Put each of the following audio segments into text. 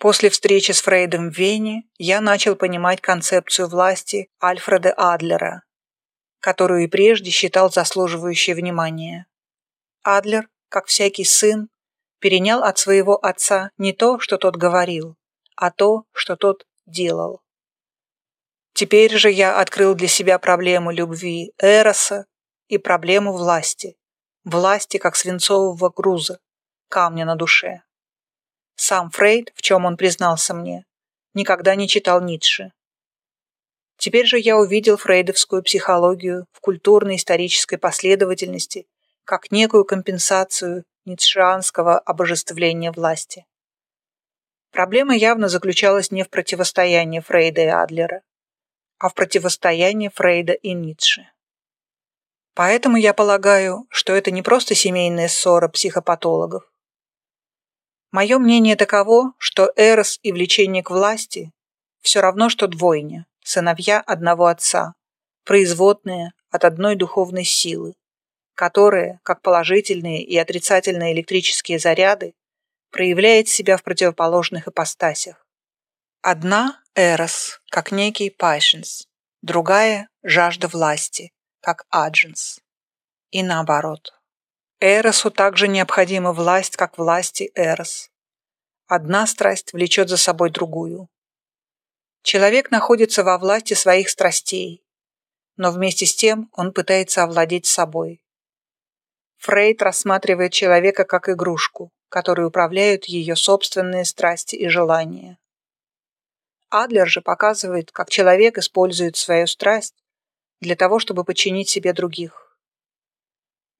После встречи с Фрейдом в Вене я начал понимать концепцию власти Альфреда Адлера, которую и прежде считал заслуживающей внимания. Адлер, как всякий сын, перенял от своего отца не то, что тот говорил, а то, что тот делал. Теперь же я открыл для себя проблему любви Эроса и проблему власти. Власти как свинцового груза, камня на душе. Сам Фрейд, в чем он признался мне, никогда не читал Ницше. Теперь же я увидел фрейдовскую психологию в культурно-исторической последовательности как некую компенсацию ницшеанского обожествления власти. Проблема явно заключалась не в противостоянии Фрейда и Адлера, а в противостоянии Фрейда и Ницше. Поэтому я полагаю, что это не просто семейная ссора психопатологов. Мое мнение таково, что эрос и влечение к власти все равно, что двойня, сыновья одного отца, производные от одной духовной силы, которые, как положительные и отрицательные электрические заряды, проявляет себя в противоположных ипостасях. Одна – эрос, как некий patience, другая – жажда власти, как адженс. И наоборот. Эросу также необходима власть, как власти эрос. Одна страсть влечет за собой другую. Человек находится во власти своих страстей, но вместе с тем он пытается овладеть собой. Фрейд рассматривает человека как игрушку, которой управляют ее собственные страсти и желания. Адлер же показывает, как человек использует свою страсть для того, чтобы подчинить себе других.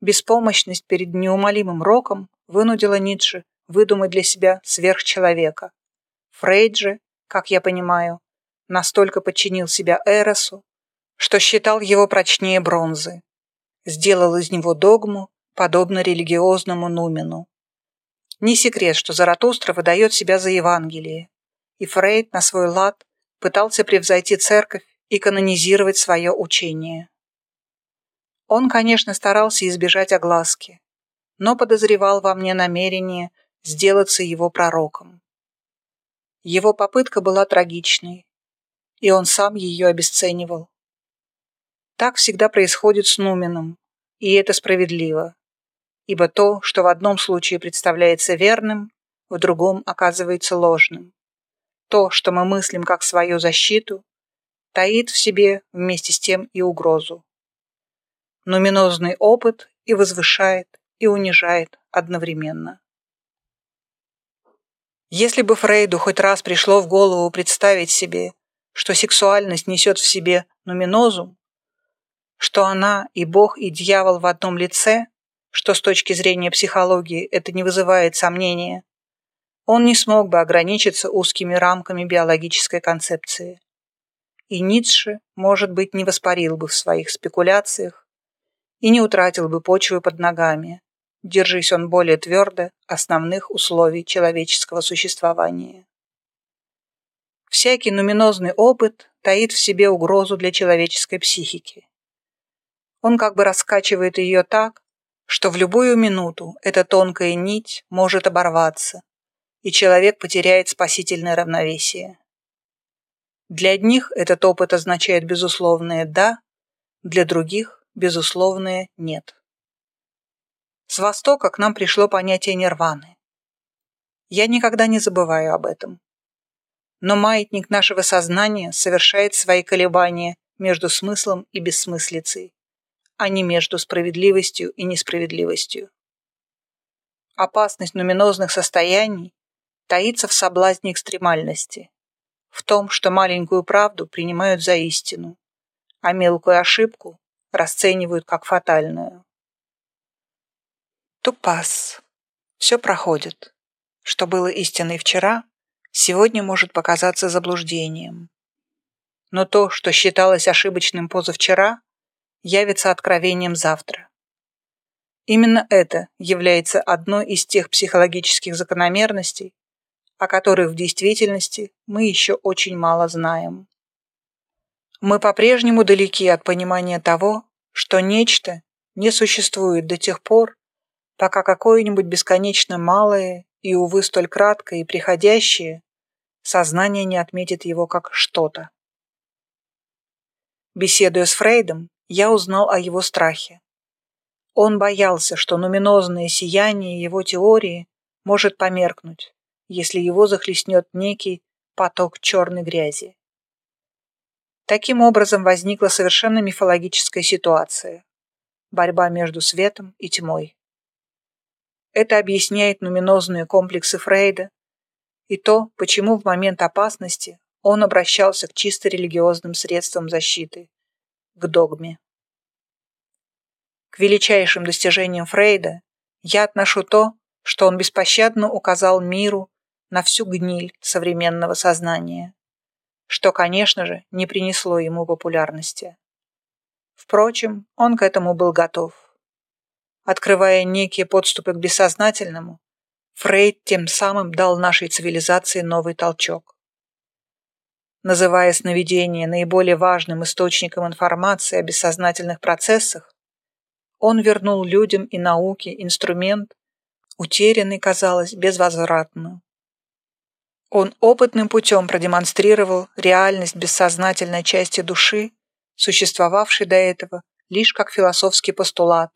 Беспомощность перед неумолимым роком вынудила Ницше выдумать для себя сверхчеловека. Фрейд же, как я понимаю, настолько подчинил себя Эросу, что считал его прочнее бронзы, сделал из него догму подобно религиозному нумену. Не секрет, что Заратустра выдает себя за Евангелие, и Фрейд на свой лад пытался превзойти церковь и канонизировать свое учение. Он, конечно, старался избежать огласки, но подозревал во мне намерение сделаться его пророком. Его попытка была трагичной, и он сам ее обесценивал. Так всегда происходит с Нуменом, и это справедливо ибо то, что в одном случае представляется верным, в другом оказывается ложным. То, что мы мыслим как свою защиту, таит в себе вместе с тем и угрозу. Нуминозный опыт и возвышает, и унижает одновременно. Если бы Фрейду хоть раз пришло в голову представить себе, что сексуальность несет в себе нуминозум, что она и Бог, и дьявол в одном лице, что с точки зрения психологии это не вызывает сомнения, он не смог бы ограничиться узкими рамками биологической концепции. И Ницше, может быть, не воспарил бы в своих спекуляциях и не утратил бы почвы под ногами, держись он более твердо основных условий человеческого существования. Всякий нуминозный опыт таит в себе угрозу для человеческой психики. Он как бы раскачивает ее так, что в любую минуту эта тонкая нить может оборваться, и человек потеряет спасительное равновесие. Для одних этот опыт означает безусловное «да», для других – безусловное «нет». С Востока к нам пришло понятие нирваны. Я никогда не забываю об этом. Но маятник нашего сознания совершает свои колебания между смыслом и бессмыслицей а не между справедливостью и несправедливостью. Опасность нуминозных состояний таится в соблазне экстремальности, в том, что маленькую правду принимают за истину, а мелкую ошибку расценивают как фатальную. Тупас. Все проходит. Что было истиной вчера, сегодня может показаться заблуждением. Но то, что считалось ошибочным позавчера, явится откровением завтра. Именно это является одной из тех психологических закономерностей, о которых в действительности мы еще очень мало знаем. Мы по-прежнему далеки от понимания того, что нечто не существует до тех пор, пока какое-нибудь бесконечно малое и, увы, столь краткое и приходящее сознание не отметит его как что-то. Беседуя с Фрейдом, я узнал о его страхе. Он боялся, что нуминозное сияние его теории может померкнуть, если его захлестнет некий поток черной грязи. Таким образом возникла совершенно мифологическая ситуация – борьба между светом и тьмой. Это объясняет нуминозные комплексы Фрейда и то, почему в момент опасности он обращался к чисто религиозным средствам защиты, к догме. К величайшим достижениям Фрейда я отношу то, что он беспощадно указал миру на всю гниль современного сознания, что, конечно же, не принесло ему популярности. Впрочем, он к этому был готов. Открывая некие подступы к бессознательному, Фрейд тем самым дал нашей цивилизации новый толчок. Называя сновидение наиболее важным источником информации о бессознательных процессах, он вернул людям и науке инструмент, утерянный, казалось, безвозвратно. Он опытным путем продемонстрировал реальность бессознательной части души, существовавшей до этого лишь как философский постулат,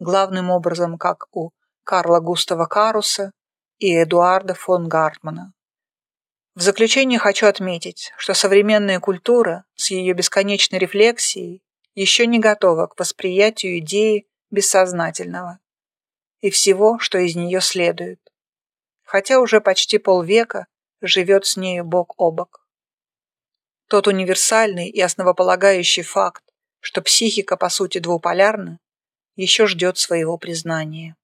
главным образом как у Карла Густава Каруса и Эдуарда фон Гартмана. В заключение хочу отметить, что современная культура с ее бесконечной рефлексией еще не готова к восприятию идеи бессознательного и всего, что из нее следует, хотя уже почти полвека живет с нею бок о бок. Тот универсальный и основополагающий факт, что психика по сути двуполярна, еще ждет своего признания.